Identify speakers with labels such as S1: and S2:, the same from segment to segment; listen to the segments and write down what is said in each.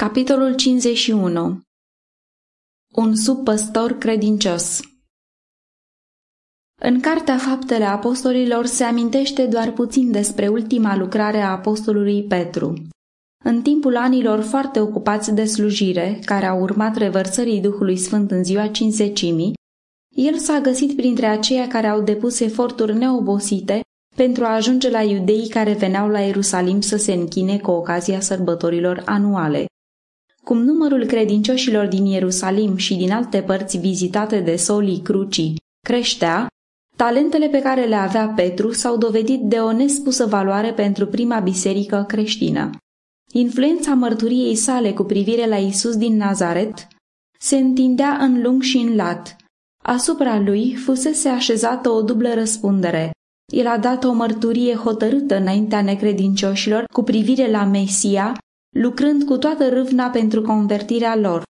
S1: Capitolul 51 Un subpăstor credincios În Cartea Faptele Apostolilor se amintește doar puțin despre ultima lucrare a apostolului Petru. În timpul anilor foarte ocupați de slujire, care au urmat revărsării Duhului Sfânt în ziua cinzecimii, el s-a găsit printre aceia care au depus eforturi neobosite pentru a ajunge la iudeii care veneau la Ierusalim să se închine cu ocazia sărbătorilor anuale. Cum numărul credincioșilor din Ierusalim și din alte părți vizitate de solii crucii creștea, talentele pe care le avea Petru s-au dovedit de o nespusă valoare pentru prima biserică creștină. Influența mărturiei sale cu privire la Isus din Nazaret se întindea în lung și în lat. Asupra lui fusese așezată o dublă răspundere. El a dat o mărturie hotărâtă înaintea necredincioșilor cu privire la Mesia lucrând cu toată râvna pentru convertirea lor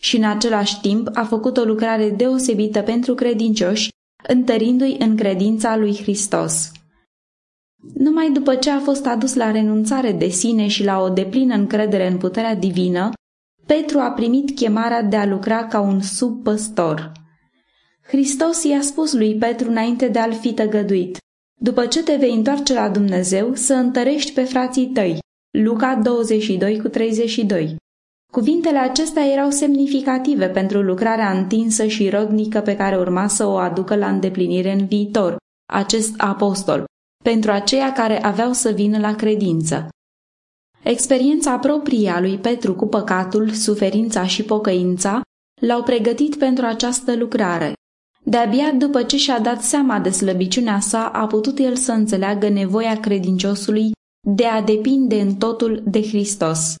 S1: și în același timp a făcut o lucrare deosebită pentru credincioși, întărindu-i în credința lui Hristos. Numai după ce a fost adus la renunțare de sine și la o deplină încredere în puterea divină, Petru a primit chemarea de a lucra ca un subpăstor. Hristos i-a spus lui Petru înainte de a-l fi tăgăduit, după ce te vei întoarce la Dumnezeu, să întărești pe frații tăi, Luca 22 cu 32. Cuvintele acestea erau semnificative pentru lucrarea întinsă și rodnică pe care urma să o aducă la îndeplinire în viitor, acest apostol, pentru aceia care aveau să vină la credință. Experiența proprie a lui Petru cu păcatul, suferința și pocăința l-au pregătit pentru această lucrare. De-abia după ce și-a dat seama de slăbiciunea sa, a putut el să înțeleagă nevoia credinciosului de a depinde în totul de Hristos.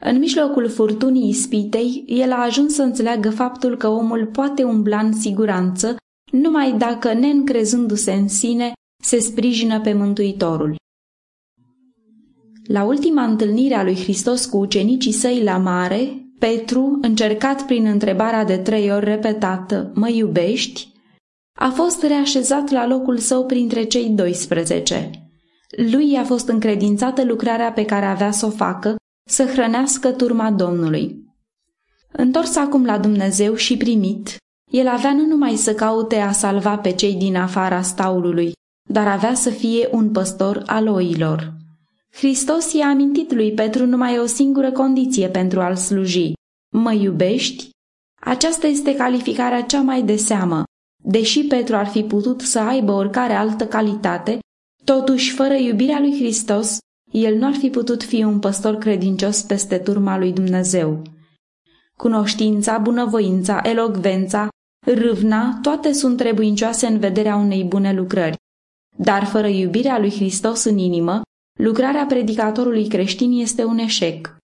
S1: În mijlocul furtunii ispitei, el a ajuns să înțeleagă faptul că omul poate umbla în siguranță numai dacă, neîncrezându-se în sine, se sprijină pe Mântuitorul. La ultima întâlnire a lui Hristos cu ucenicii săi la mare, Petru, încercat prin întrebarea de trei ori repetată, mă iubești? A fost reașezat la locul său printre cei 12. Lui i-a fost încredințată lucrarea pe care avea să o facă, să hrănească turma Domnului. Întors acum la Dumnezeu și primit, el avea nu numai să caute a salva pe cei din afara staulului, dar avea să fie un păstor al oilor. Hristos i-a amintit lui Petru numai o singură condiție pentru a-l sluji. Mă iubești? Aceasta este calificarea cea mai de seamă. Deși Petru ar fi putut să aibă oricare altă calitate, Totuși, fără iubirea lui Hristos, el nu ar fi putut fi un păstor credincios peste turma lui Dumnezeu. Cunoștința, bunăvoința, elogvența, râvna, toate sunt trebuincioase în vederea unei bune lucrări. Dar fără iubirea lui Hristos în inimă, lucrarea predicatorului creștin este un eșec.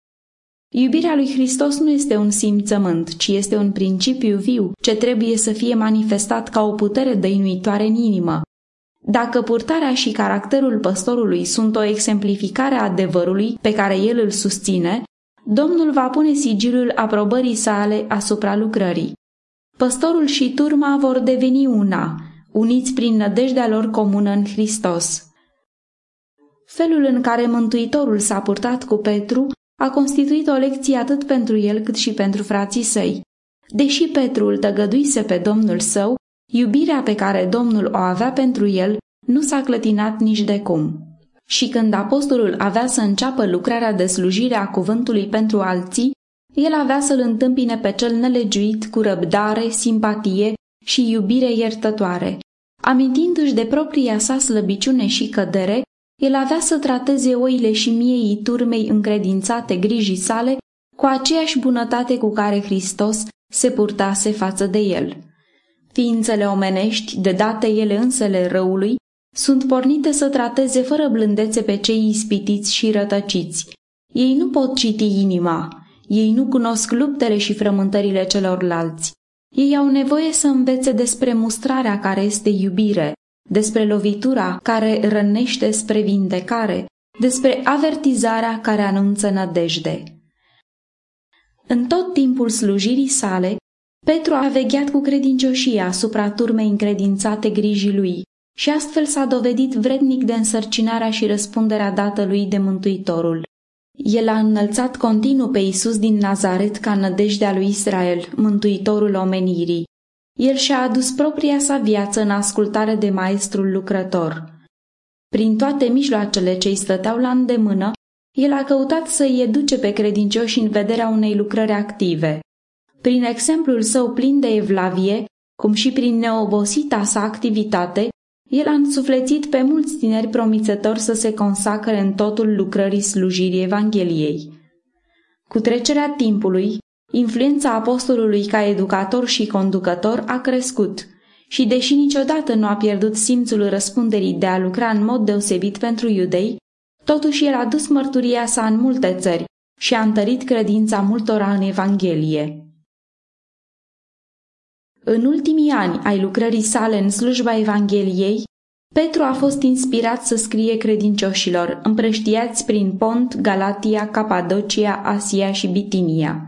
S1: Iubirea lui Hristos nu este un simțământ, ci este un principiu viu ce trebuie să fie manifestat ca o putere dăinuitoare în inimă, dacă purtarea și caracterul păstorului sunt o exemplificare a adevărului pe care el îl susține, Domnul va pune sigilul aprobării sale asupra lucrării. Păstorul și turma vor deveni una, uniți prin nădejdea lor comună în Hristos. Felul în care Mântuitorul s-a purtat cu Petru a constituit o lecție atât pentru el cât și pentru frații săi. Deși Petru îl tăgăduise pe Domnul său, Iubirea pe care Domnul o avea pentru el nu s-a clătinat nici de cum. Și când apostolul avea să înceapă lucrarea de slujire a cuvântului pentru alții, el avea să-l întâmpine pe cel nelegiuit cu răbdare, simpatie și iubire iertătoare. Amintindu-și de propria sa slăbiciune și cădere, el avea să trateze oile și miei turmei încredințate grijii sale cu aceeași bunătate cu care Hristos se purtase față de el. Ființele omenești, de date ele însele răului, sunt pornite să trateze fără blândețe pe cei ispitiți și rătăciți. Ei nu pot citi inima, ei nu cunosc luptele și frământările celorlalți. Ei au nevoie să învețe despre mustrarea care este iubire, despre lovitura care rănește spre vindecare, despre avertizarea care anunță nădejde. În tot timpul slujirii sale, Petru a vegheat cu credincioșie asupra turmei încredințate grijii lui și astfel s-a dovedit vrednic de însărcinarea și răspunderea dată lui de Mântuitorul. El a înălțat continuu pe Isus din Nazaret ca nădejdea lui Israel, mântuitorul omenirii. El și-a adus propria sa viață în ascultare de maestrul lucrător. Prin toate mijloacele ce îi stăteau la îndemână, el a căutat să îi educe pe credincioși în vederea unei lucrări active. Prin exemplul său plin de evlavie, cum și prin neobosita sa activitate, el a însuflețit pe mulți tineri promițători să se consacre în totul lucrării slujirii Evangheliei. Cu trecerea timpului, influența apostolului ca educator și conducător a crescut și, deși niciodată nu a pierdut simțul răspunderii de a lucra în mod deosebit pentru iudei, totuși el a dus mărturia sa în multe țări și a întărit credința multora în Evanghelie. În ultimii ani ai lucrării sale în slujba Evangheliei, Petru a fost inspirat să scrie credincioșilor, împrăștiați prin Pont, Galatia, Capadocia, Asia și Bitinia.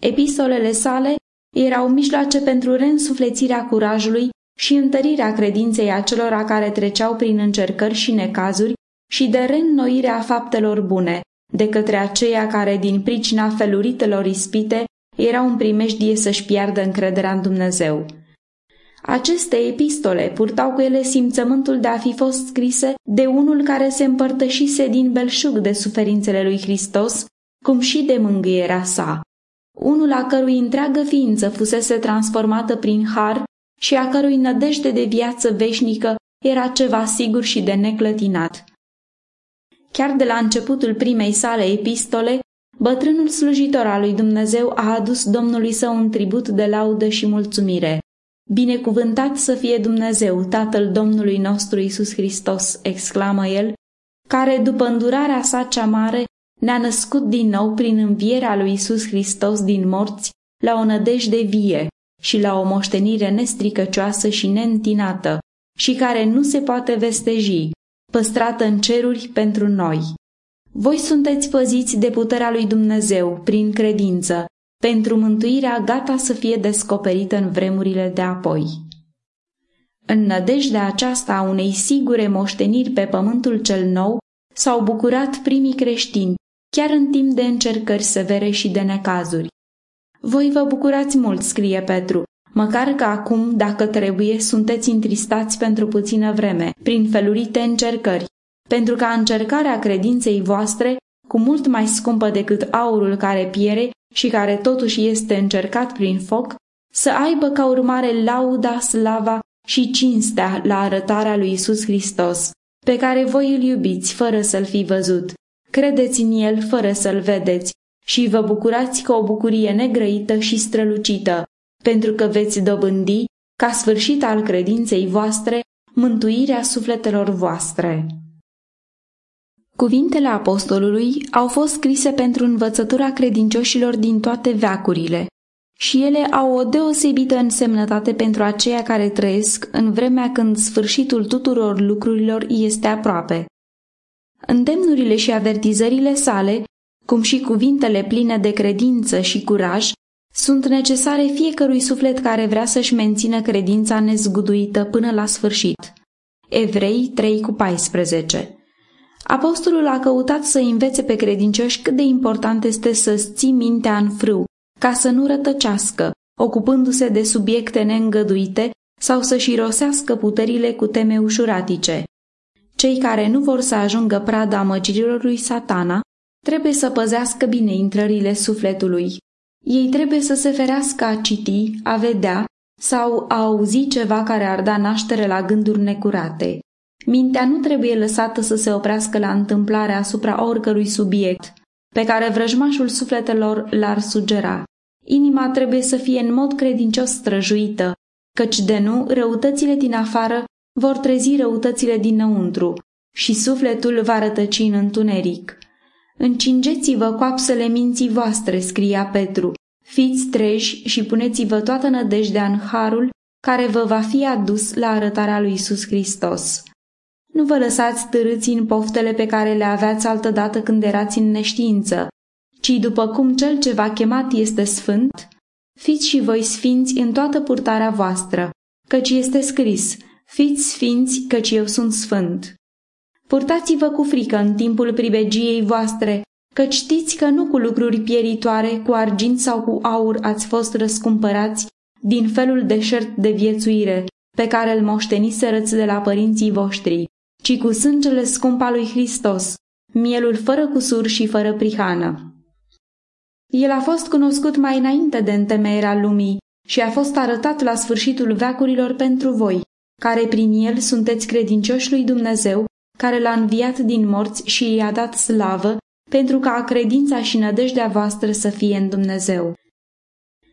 S1: Epistolele sale erau mijloace pentru reînsuflețirea curajului și întărirea credinței acelora care treceau prin încercări și necazuri și de reînnoirea faptelor bune, de către aceia care, din pricina feluritelor ispite, erau în primejdie să-și piardă încrederea în Dumnezeu. Aceste epistole purtau cu ele simțământul de a fi fost scrise de unul care se împărtășise din belșug de suferințele lui Hristos, cum și de mângâierea sa. Unul a cărui întreagă ființă fusese transformată prin har și a cărui nădejde de viață veșnică era ceva sigur și de neclătinat. Chiar de la începutul primei sale epistole, bătrânul slujitor al lui Dumnezeu a adus Domnului său un tribut de laudă și mulțumire. Binecuvântat să fie Dumnezeu, Tatăl Domnului nostru Isus Hristos, exclamă el, care, după îndurarea sa cea mare, ne-a născut din nou prin învierea lui Isus Hristos din morți la o nădejde vie și la o moștenire nestricăcioasă și neîntinată și care nu se poate vesteji, păstrată în ceruri pentru noi. Voi sunteți păziți de puterea lui Dumnezeu prin credință, pentru mântuirea gata să fie descoperită în vremurile de apoi. În nădejdea aceasta a unei sigure moșteniri pe pământul cel nou, s-au bucurat primii creștini, chiar în timp de încercări severe și de necazuri. Voi vă bucurați mult, scrie Petru, măcar că acum, dacă trebuie, sunteți întristați pentru puțină vreme, prin felurite încercări, pentru ca încercarea credinței voastre, cu mult mai scumpă decât aurul care piere și care totuși este încercat prin foc, să aibă ca urmare lauda, slava și cinstea la arătarea lui Isus Hristos, pe care voi îl iubiți fără să-l fi văzut, credeți în el fără să-l vedeți și vă bucurați cu o bucurie negrăită și strălucită, pentru că veți dobândi, ca sfârșit al credinței voastre, mântuirea sufletelor voastre. Cuvintele apostolului au fost scrise pentru învățătura credincioșilor din toate veacurile și ele au o deosebită însemnătate pentru aceia care trăiesc în vremea când sfârșitul tuturor lucrurilor este aproape. Îndemnurile și avertizările sale, cum și cuvintele pline de credință și curaj, sunt necesare fiecărui suflet care vrea să-și mențină credința nezguduită până la sfârșit. Evrei 3 cu 14 Apostolul a căutat să învețe pe credincioși cât de important este să-ți ții mintea în frâu, ca să nu rătăcească, ocupându-se de subiecte neîngăduite sau să-și șirosească puterile cu teme ușuratice. Cei care nu vor să ajungă prada amăgirilor lui satana trebuie să păzească bine intrările sufletului. Ei trebuie să se ferească a citi, a vedea sau a auzi ceva care ar da naștere la gânduri necurate. Mintea nu trebuie lăsată să se oprească la întâmplarea asupra oricărui subiect pe care vrăjmașul sufletelor l-ar sugera. Inima trebuie să fie în mod credincios străjuită, căci de nu, răutățile din afară vor trezi răutățile dinăuntru și sufletul va rătăci în întuneric. Încingeți-vă coapsele minții voastre, scria Petru, fiți treji și puneți-vă toată nădejdea în harul care vă va fi adus la arătarea lui Isus Hristos. Nu vă lăsați târâți în poftele pe care le aveați altădată când erați în neștiință, ci după cum cel ce v-a chemat este sfânt, fiți și voi sfinți în toată purtarea voastră, căci este scris, fiți sfinți, căci eu sunt sfânt. Purtați-vă cu frică în timpul pribegiei voastre, că știți că nu cu lucruri pieritoare, cu argint sau cu aur ați fost răscumpărați din felul deșert de viețuire pe care îl moșteniserăți de la părinții voștri, ci cu sângele scump al lui Hristos, mielul fără cusur și fără prihană. El a fost cunoscut mai înainte de întemeierea lumii și a fost arătat la sfârșitul veacurilor pentru voi, care prin el sunteți credincioși lui Dumnezeu, care l-a înviat din morți și i-a dat slavă, pentru ca credința și nădejdea voastră să fie în Dumnezeu.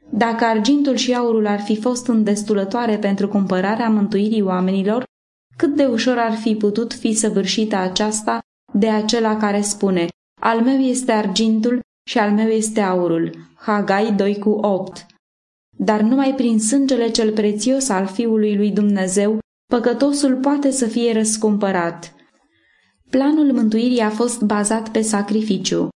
S1: Dacă argintul și aurul ar fi fost îndestulătoare pentru cumpărarea mântuirii oamenilor, cât de ușor ar fi putut fi săvârșită aceasta de acela care spune Al meu este argintul și al meu este aurul. Hagai 2 cu 8 Dar numai prin sângele cel prețios al Fiului lui Dumnezeu, păcătosul poate să fie răscumpărat. Planul mântuirii a fost bazat pe sacrificiu.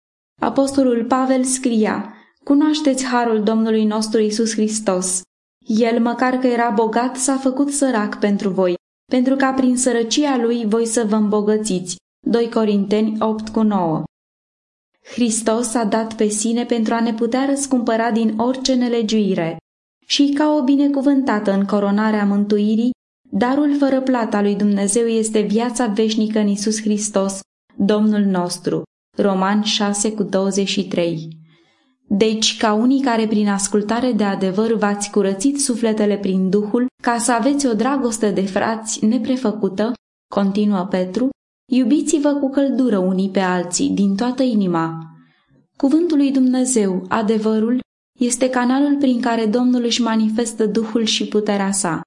S1: Apostolul Pavel scria, Cunoașteți harul Domnului nostru Isus Hristos. El, măcar că era bogat, s-a făcut sărac pentru voi, pentru ca prin sărăcia lui voi să vă îmbogățiți. 2 Corinteni 8 cu 9 Hristos a dat pe sine pentru a ne putea răscumpăra din orice nelegiuire și ca o binecuvântată în coronarea mântuirii, darul fără plata lui Dumnezeu este viața veșnică în Isus Hristos, Domnul nostru. Roman 6 cu 23 deci, ca unii care prin ascultare de adevăr v-ați curățit sufletele prin Duhul, ca să aveți o dragoste de frați neprefăcută, continuă Petru, iubiți-vă cu căldură unii pe alții, din toată inima. Cuvântul lui Dumnezeu, adevărul, este canalul prin care Domnul își manifestă Duhul și puterea sa.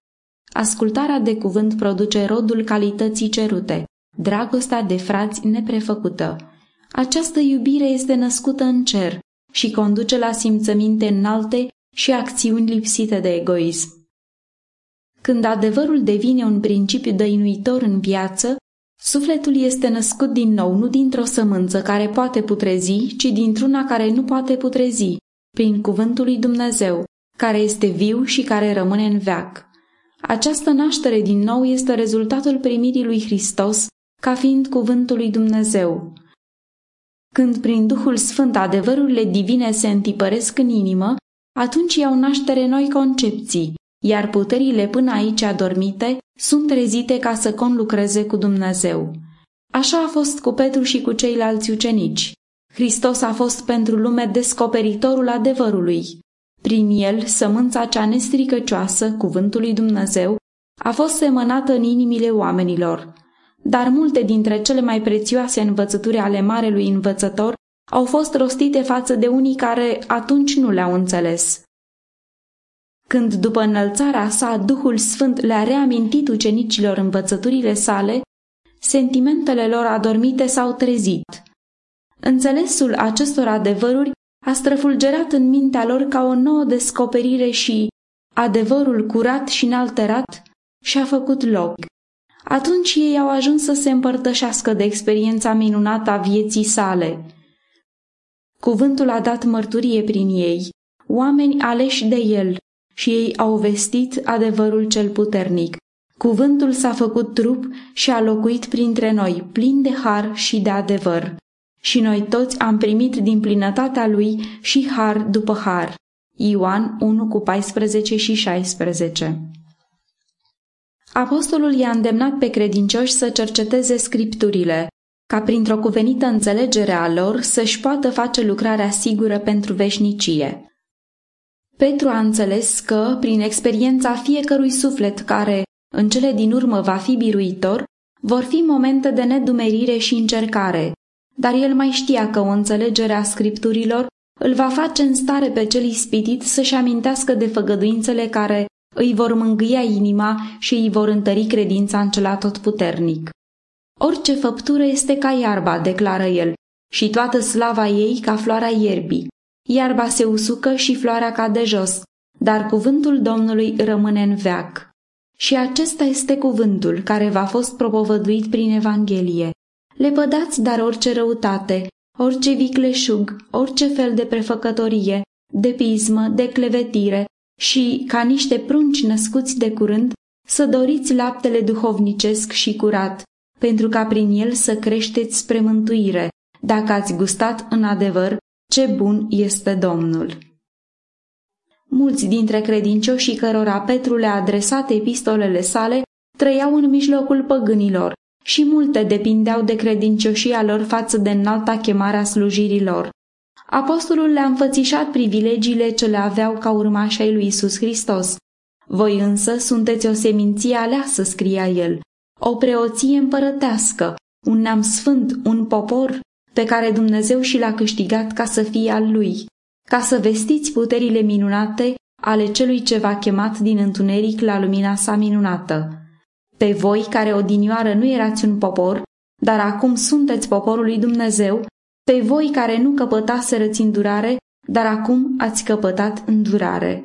S1: Ascultarea de cuvânt produce rodul calității cerute, dragostea de frați neprefăcută. Această iubire este născută în cer, și conduce la simțăminte înalte și acțiuni lipsite de egoism. Când adevărul devine un principiu dăinuitor în viață, sufletul este născut din nou nu dintr-o sămânță care poate putrezi, ci dintr-una care nu poate putrezi, prin cuvântul lui Dumnezeu, care este viu și care rămâne în veac. Această naștere din nou este rezultatul primirii lui Hristos ca fiind cuvântul lui Dumnezeu. Când prin Duhul Sfânt adevărurile divine se întipăresc în inimă, atunci iau naștere noi concepții, iar puterile până aici adormite sunt trezite ca să conlucreze cu Dumnezeu. Așa a fost cu Petru și cu ceilalți ucenici. Hristos a fost pentru lume descoperitorul adevărului. Prin el, sămânța cea nestricăcioasă, cuvântul lui Dumnezeu, a fost semănată în inimile oamenilor dar multe dintre cele mai prețioase învățături ale marelui învățător au fost rostite față de unii care atunci nu le-au înțeles. Când după înălțarea sa Duhul Sfânt le-a reamintit ucenicilor învățăturile sale, sentimentele lor adormite s-au trezit. Înțelesul acestor adevăruri a străfulgerat în mintea lor ca o nouă descoperire și adevărul curat și înalterat și-a făcut loc atunci ei au ajuns să se împărtășească de experiența minunată a vieții sale. Cuvântul a dat mărturie prin ei, oameni aleși de el, și ei au vestit adevărul cel puternic. Cuvântul s-a făcut trup și a locuit printre noi, plin de har și de adevăr. Și noi toți am primit din plinătatea lui și har după har. Ioan 1 cu 14 și 16 Apostolul i-a îndemnat pe credincioși să cerceteze scripturile, ca printr-o cuvenită înțelegere a lor să-și poată face lucrarea sigură pentru veșnicie. Petru a înțeles că, prin experiența fiecărui suflet care, în cele din urmă, va fi biruitor, vor fi momente de nedumerire și încercare, dar el mai știa că o înțelegere a scripturilor îl va face în stare pe cel ispitit să-și amintească de făgăduințele care îi vor mângâia inima și îi vor întări credința în cel atotputernic. Orice făptură este ca iarba, declară el, și toată slava ei ca floarea ierbii. Iarba se usucă și floarea cade jos, dar cuvântul Domnului rămâne în veac. Și acesta este cuvântul care v-a fost propovăduit prin Evanghelie. Le pădați dar orice răutate, orice vicleșug, orice fel de prefăcătorie, de pismă, de clevetire, și, ca niște prunci născuți de curând, să doriți laptele duhovnicesc și curat, pentru ca prin el să creșteți spre mântuire. dacă ați gustat în adevăr ce bun este Domnul. Mulți dintre credincioșii cărora Petru le-a adresat epistolele sale trăiau în mijlocul păgânilor și multe depindeau de credincioșia lor față de înalta chemare a slujirilor. Apostolul le-a înfățișat privilegiile ce le aveau ca urmași ai lui Isus Hristos. Voi însă sunteți o seminție aleasă, scria el, o preoție împărătească, un neam sfânt, un popor pe care Dumnezeu și l-a câștigat ca să fie al lui, ca să vestiți puterile minunate ale celui ce v-a chemat din întuneric la lumina sa minunată. Pe voi, care odinioară nu erați un popor, dar acum sunteți poporul lui Dumnezeu, pe voi care nu căpătaseră îndurare, dar acum ați căpătat îndurare.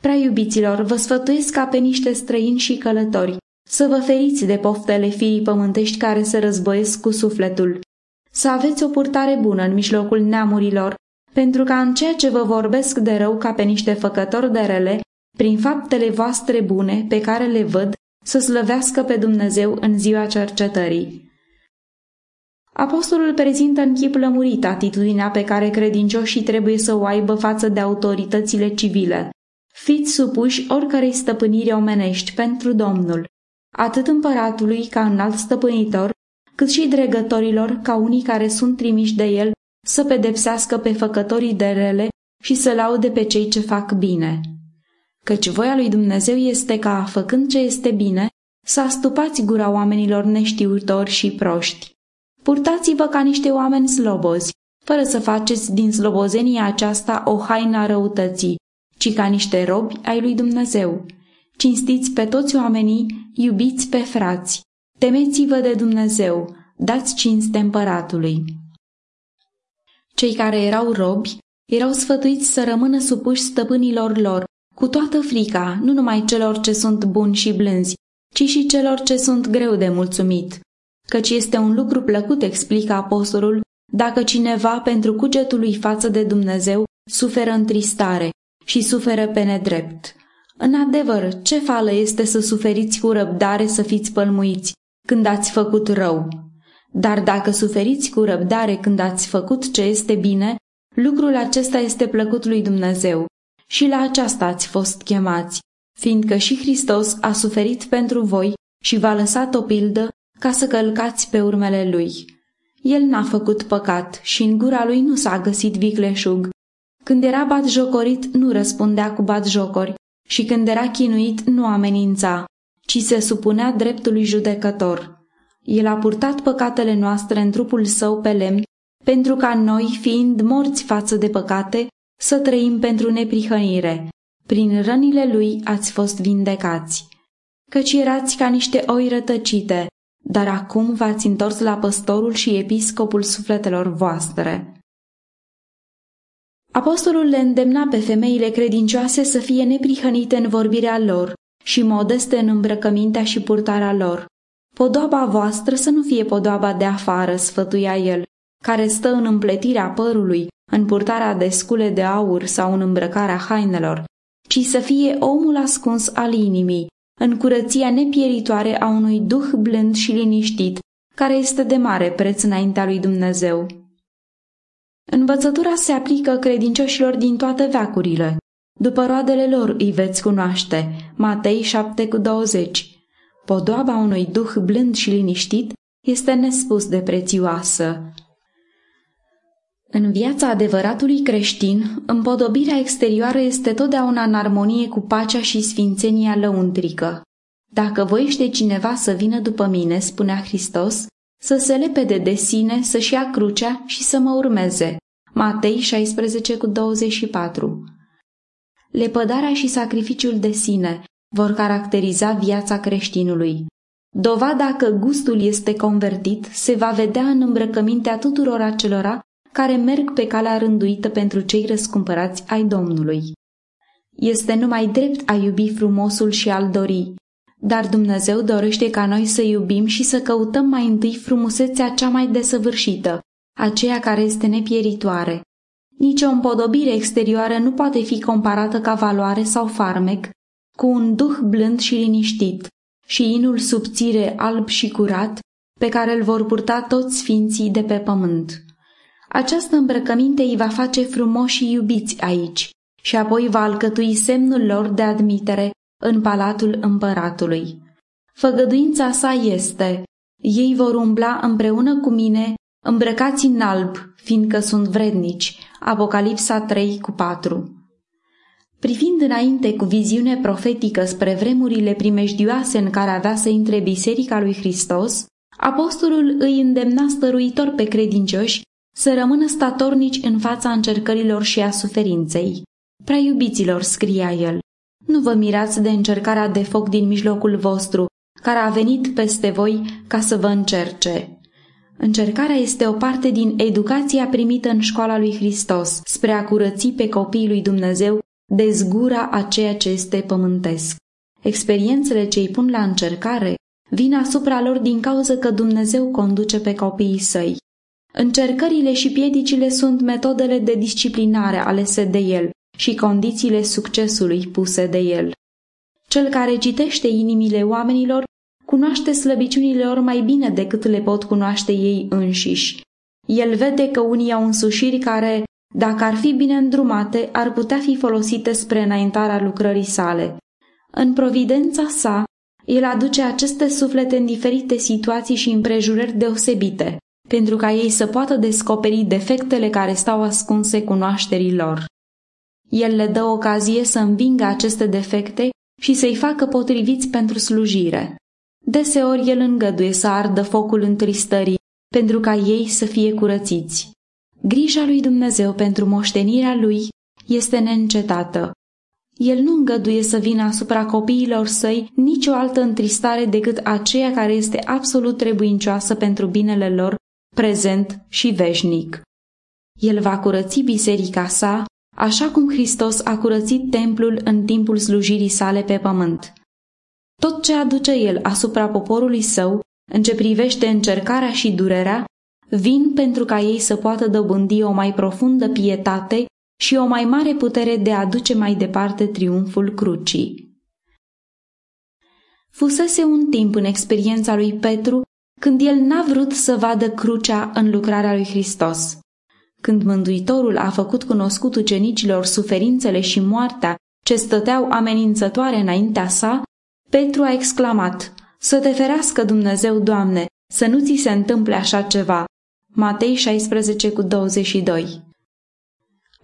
S1: Prea iubiților, vă sfătuiesc ca pe niște străini și călători, să vă feriți de poftele firii pământești care se războiesc cu sufletul, să aveți o purtare bună în mijlocul neamurilor, pentru ca în ceea ce vă vorbesc de rău ca pe niște făcători de rele, prin faptele voastre bune pe care le văd, să slăvească pe Dumnezeu în ziua cercetării. Apostolul prezintă în chip lămurit atitudinea pe care credincioșii trebuie să o aibă față de autoritățile civile. Fiți supuși oricărei stăpâniri omenești pentru Domnul, atât împăratului ca înalt stăpânitor, cât și dregătorilor ca unii care sunt trimiși de el să pedepsească pe făcătorii de rele și să laude pe cei ce fac bine. Căci voia lui Dumnezeu este ca, făcând ce este bine, să astupați gura oamenilor neștiutori și proști. Purtați-vă ca niște oameni slobozi, fără să faceți din slobozenia aceasta o haină a răutății, ci ca niște robi ai lui Dumnezeu. Cinstiți pe toți oamenii, iubiți pe frați, temeți-vă de Dumnezeu, dați cinste împăratului. Cei care erau robi erau sfătuiți să rămână supuși stăpânilor lor, cu toată frica, nu numai celor ce sunt buni și blânzi, ci și celor ce sunt greu de mulțumit. Căci este un lucru plăcut, explică apostolul, dacă cineva pentru cugetul lui față de Dumnezeu suferă întristare și suferă pe nedrept. În adevăr, ce fală este să suferiți cu răbdare să fiți pălmuiți când ați făcut rău? Dar dacă suferiți cu răbdare când ați făcut ce este bine, lucrul acesta este plăcut lui Dumnezeu și la aceasta ați fost chemați, fiindcă și Hristos a suferit pentru voi și v-a lăsat o pildă ca să călcați pe urmele lui. El n-a făcut păcat și în gura lui nu s-a găsit vicleșug. Când era batjocorit, nu răspundea cu batjocori și când era chinuit, nu amenința, ci se supunea dreptului judecător. El a purtat păcatele noastre în trupul său pe lemn, pentru ca noi, fiind morți față de păcate, să trăim pentru neprihănire. Prin rănile lui ați fost vindecați. Căci erați ca niște oi rătăcite, dar acum v-ați întors la păstorul și episcopul sufletelor voastre. Apostolul le îndemna pe femeile credincioase să fie neprihănite în vorbirea lor și modeste în îmbrăcămintea și purtarea lor. Podoaba voastră să nu fie podoaba de afară, sfătuia el, care stă în împletirea părului, în purtarea de scule de aur sau în îmbrăcarea hainelor, ci să fie omul ascuns al inimii, în curăția nepieritoare a unui duh blând și liniștit, care este de mare preț înaintea lui Dumnezeu. Învățătura se aplică credincioșilor din toate veacurile. După roadele lor îi veți cunoaște. Matei 7 cu 20. Podoaba unui duh blând și liniștit este nespus de prețioasă. În viața adevăratului creștin, împodobirea exterioară este totdeauna în armonie cu pacea și sfințenia lăuntrică. Dacă voiește cineva să vină după mine, spunea Hristos, să se lepede de sine, să-și ia crucea și să mă urmeze. Matei 16 cu 24 Lepădarea și sacrificiul de sine vor caracteriza viața creștinului. Dovada că gustul este convertit se va vedea în îmbrăcămintea tuturor acelora care merg pe calea rânduită pentru cei răscumpărați ai Domnului. Este numai drept a iubi frumosul și al dori, dar Dumnezeu dorește ca noi să iubim și să căutăm mai întâi frumusețea cea mai desăvârșită, aceea care este nepieritoare. Nici o împodobire exterioară nu poate fi comparată ca valoare sau farmec cu un duh blând și liniștit și inul subțire alb și curat pe care îl vor purta toți sfinții de pe pământ. Această îmbrăcăminte îi va face frumoși și iubiți aici și apoi va alcătui semnul lor de admitere în palatul împăratului. Făgăduința sa este, ei vor umbla împreună cu mine, îmbrăcați în alb, fiindcă sunt vrednici. Apocalipsa 3 cu 4 Privind înainte cu viziune profetică spre vremurile primejdioase în care avea să intre Biserica lui Hristos, apostolul îi îndemna stăruitor pe credincioși să rămână statornici în fața încercărilor și a suferinței. Prea iubiților, scria el, nu vă mirați de încercarea de foc din mijlocul vostru, care a venit peste voi ca să vă încerce. Încercarea este o parte din educația primită în școala lui Hristos spre a curăți pe copiii lui Dumnezeu de zgura a ceea ce este pământesc. Experiențele ce îi pun la încercare vin asupra lor din cauza că Dumnezeu conduce pe copiii săi. Încercările și piedicile sunt metodele de disciplinare alese de el și condițiile succesului puse de el. Cel care citește inimile oamenilor cunoaște slăbiciunile lor mai bine decât le pot cunoaște ei înșiși. El vede că unii au însușiri care, dacă ar fi bine îndrumate, ar putea fi folosite spre înaintarea lucrării sale. În providența sa, el aduce aceste suflete în diferite situații și împrejurări deosebite, pentru ca ei să poată descoperi defectele care stau ascunse cunoașterii lor. El le dă ocazie să învingă aceste defecte și să-i facă potriviți pentru slujire. Deseori el îngăduie să ardă focul întristării pentru ca ei să fie curățiți. Grija lui Dumnezeu pentru moștenirea lui este neîncetată. El nu îngăduie să vină asupra copiilor săi nicio altă întristare decât aceea care este absolut trebuincioasă pentru binele lor, prezent și veșnic. El va curăți biserica sa, așa cum Hristos a curățit templul în timpul slujirii sale pe pământ. Tot ce aduce el asupra poporului său, în ce privește încercarea și durerea, vin pentru ca ei să poată dobândi o mai profundă pietate și o mai mare putere de a duce mai departe triumful crucii. Fusese un timp în experiența lui Petru când el n-a vrut să vadă crucea în lucrarea lui Hristos. Când Mântuitorul a făcut cunoscut ucenicilor suferințele și moartea ce stăteau amenințătoare înaintea sa, Petru a exclamat, Să te ferească Dumnezeu, Doamne, să nu ți se întâmple așa ceva. Matei 16 cu 22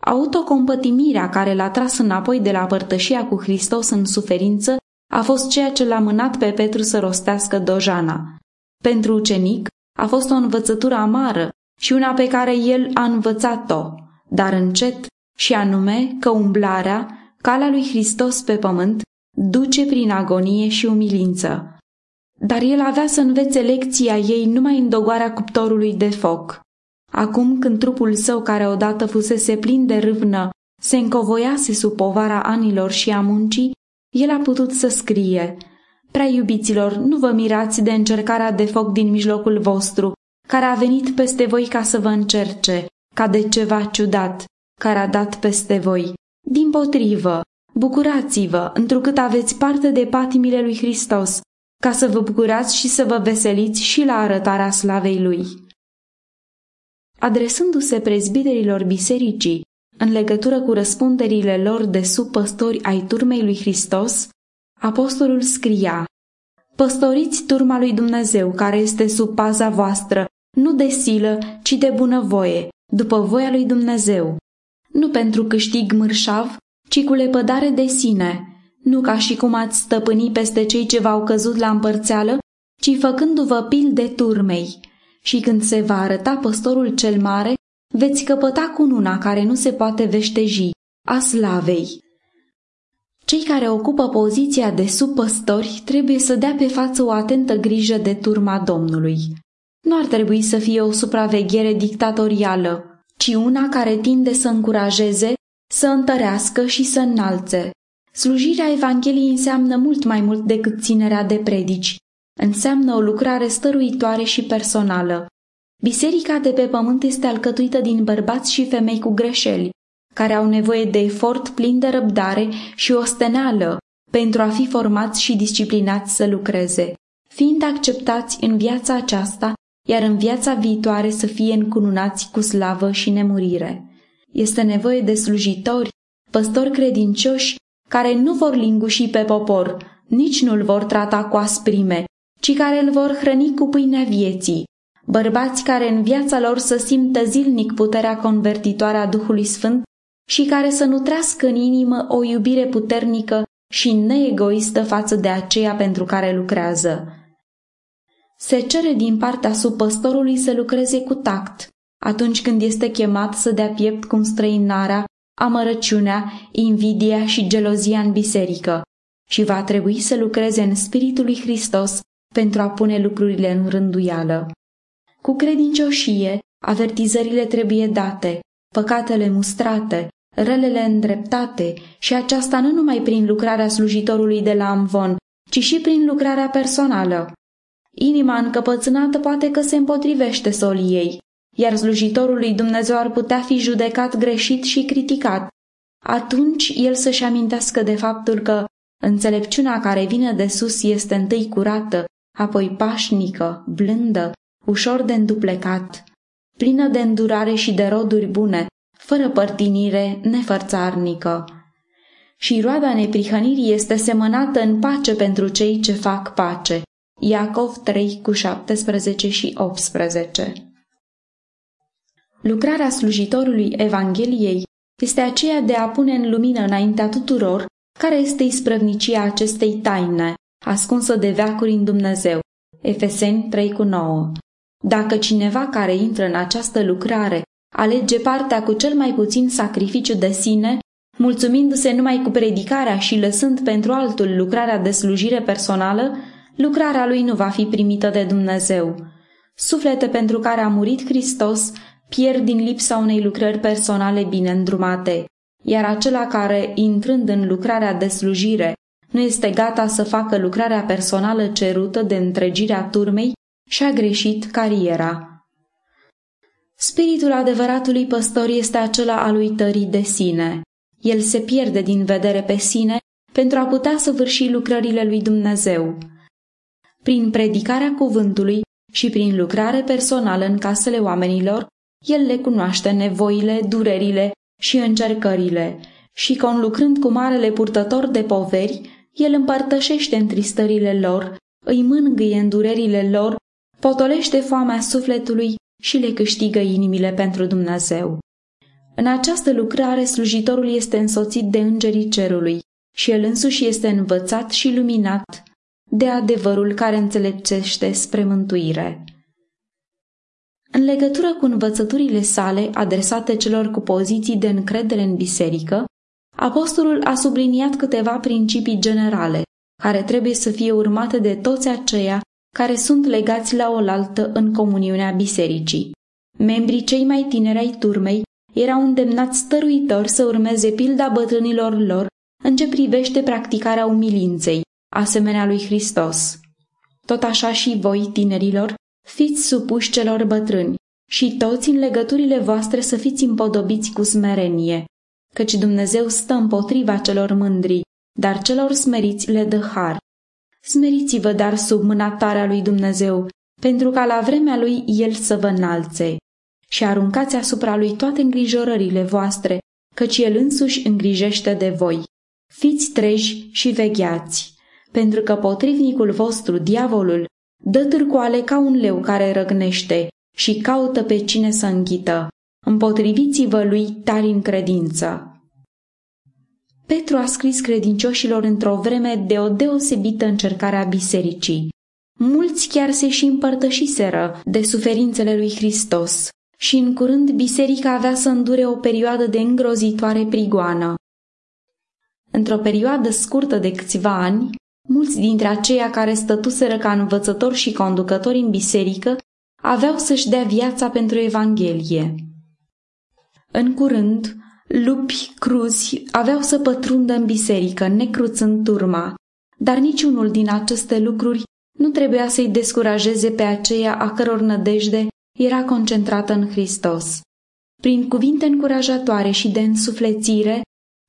S1: Autocompătimirea care l-a tras înapoi de la părtășia cu Hristos în suferință a fost ceea ce l-a mânat pe Petru să rostească dojana. Pentru ucenic a fost o învățătură amară și una pe care el a învățat-o, dar încet, și anume că umblarea, calea lui Hristos pe pământ, duce prin agonie și umilință. Dar el avea să învețe lecția ei numai în dogoarea cuptorului de foc. Acum când trupul său, care odată fusese plin de râvnă, se încovoiase sub povara anilor și a muncii, el a putut să scrie Prea iubiților, nu vă mirați de încercarea de foc din mijlocul vostru, care a venit peste voi ca să vă încerce, ca de ceva ciudat, care a dat peste voi. Din potrivă, Bucurați-vă, întrucât aveți parte de patimile lui Hristos, ca să vă bucurați și să vă veseliți și la arătarea slavei lui. Adresându-se prezbiterilor bisericii în legătură cu răspunderile lor de subpăstori ai turmei lui Hristos, apostolul scria Păstoriți turma lui Dumnezeu care este sub paza voastră, nu de silă, ci de bunăvoie, după voia lui Dumnezeu, nu pentru câștig mărșav, ci cu lepădare de sine, nu ca și cum ați stăpâni peste cei ce v-au căzut la împărțeală, ci făcându-vă pil de turmei. Și când se va arăta păstorul cel mare, veți căpăta cununa care nu se poate veșteji, a slavei. Cei care ocupă poziția de subpăstori trebuie să dea pe față o atentă grijă de turma Domnului. Nu ar trebui să fie o supraveghere dictatorială, ci una care tinde să încurajeze, să întărească și să înalțe. Slujirea Evangheliei înseamnă mult mai mult decât ținerea de predici. Înseamnă o lucrare stăruitoare și personală. Biserica de pe pământ este alcătuită din bărbați și femei cu greșeli, care au nevoie de efort plin de răbdare și osteneală pentru a fi formați și disciplinați să lucreze. fiind acceptați în viața aceasta, iar în viața viitoare să fie încununați cu slavă și nemurire. Este nevoie de slujitori, păstori credincioși, care nu vor linguși pe popor, nici nu-l vor trata cu asprime, ci care îl vor hrăni cu pâinea vieții, bărbați care în viața lor să simtă zilnic puterea convertitoare a Duhului Sfânt și care să nutrească în inimă o iubire puternică și neegoistă față de aceea pentru care lucrează. Se cere din partea supăstorului să lucreze cu tact, atunci când este chemat să dea piept cu străinarea, amărăciunea, invidia și gelozia în biserică și va trebui să lucreze în Spiritul lui Hristos pentru a pune lucrurile în rânduială. Cu credincioșie, avertizările trebuie date, păcatele mustrate, relele îndreptate și aceasta nu numai prin lucrarea slujitorului de la Amvon, ci și prin lucrarea personală. Inima încăpățânată poate că se împotrivește soliei, iar slujitorul lui Dumnezeu ar putea fi judecat greșit și criticat. Atunci el să-și amintească de faptul că înțelepciunea care vine de sus este întâi curată, apoi pașnică, blândă, ușor de înduplecat, plină de îndurare și de roduri bune, fără părtinire, nefărțarnică. Și roada neprihănirii este semănată în pace pentru cei ce fac pace. Iacov 3 cu 17 și 18 Lucrarea slujitorului Evangheliei este aceea de a pune în lumină înaintea tuturor care este isprăvnicia acestei taine, ascunsă de veacuri în Dumnezeu. Efeseni 3 cu 9 Dacă cineva care intră în această lucrare alege partea cu cel mai puțin sacrificiu de sine, mulțumindu-se numai cu predicarea și lăsând pentru altul lucrarea de slujire personală, lucrarea lui nu va fi primită de Dumnezeu. Suflete pentru care a murit Hristos pierd din lipsa unei lucrări personale bine îndrumate, iar acela care, intrând în lucrarea de slujire, nu este gata să facă lucrarea personală cerută de întregirea turmei și-a greșit cariera. Spiritul adevăratului păstor este acela al uitării de sine. El se pierde din vedere pe sine pentru a putea săvârși lucrările lui Dumnezeu. Prin predicarea cuvântului și prin lucrare personală în casele oamenilor, el le cunoaște nevoile, durerile și încercările și, conlucrând cu marele purtător de poveri, el împărtășește întristările lor, îi mângâie în durerile lor, potolește foamea sufletului și le câștigă inimile pentru Dumnezeu. În această lucrare, slujitorul este însoțit de îngerii cerului și el însuși este învățat și luminat de adevărul care înțelepțește spre mântuire. În legătură cu învățăturile sale adresate celor cu poziții de încredere în biserică, apostolul a subliniat câteva principii generale, care trebuie să fie urmate de toți aceia care sunt legați la oaltă în comuniunea bisericii. Membrii cei mai tineri ai turmei erau îndemnați stăruitor să urmeze pilda bătrânilor lor în ce privește practicarea umilinței, asemenea lui Hristos. Tot așa și voi, tinerilor, fiți supuși celor bătrâni și toți în legăturile voastre să fiți împodobiți cu smerenie, căci Dumnezeu stă împotriva celor mândri, dar celor smeriți le dă har. Smeriți-vă dar sub mâna tare a lui Dumnezeu, pentru ca la vremea lui El să vă înalțe. Și aruncați asupra lui toate îngrijorările voastre, căci El însuși îngrijește de voi. Fiți treji și vegheați, pentru că potrivnicul vostru, diavolul, dă târcoale ca un leu care răgnește și caută pe cine să înghită. Împotriviți-vă lui tari în credință. Petru a scris credincioșilor într-o vreme de o deosebită încercare a bisericii. Mulți chiar se și împărtășiseră de suferințele lui Hristos și în curând biserica avea să îndure o perioadă de îngrozitoare prigoană. Într-o perioadă scurtă de câțiva ani, mulți dintre aceia care stătuseră ca învățători și conducători în biserică aveau să-și dea viața pentru Evanghelie. În curând, Lupi cruzi aveau să pătrundă în biserică, necruțând turma, dar niciunul din aceste lucruri nu trebuia să-i descurajeze pe aceia a căror nădejde era concentrată în Hristos. Prin cuvinte încurajatoare și de însuflețire,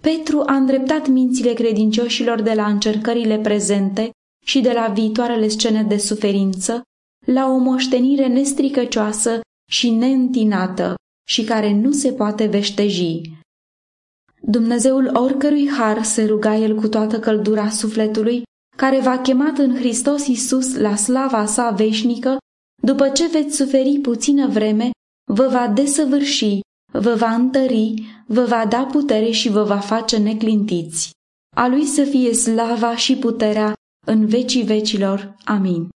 S1: Petru a îndreptat mințile credincioșilor de la încercările prezente și de la viitoarele scene de suferință la o moștenire nestricăcioasă și neîntinată și care nu se poate veșteji. Dumnezeul oricărui har se ruga el cu toată căldura sufletului, care v-a chemat în Hristos Iisus la slava sa veșnică, după ce veți suferi puțină vreme, vă va desăvârși, vă va întări, vă va da putere și vă va face neclintiți. A lui să fie slava și puterea în vecii vecilor. Amin.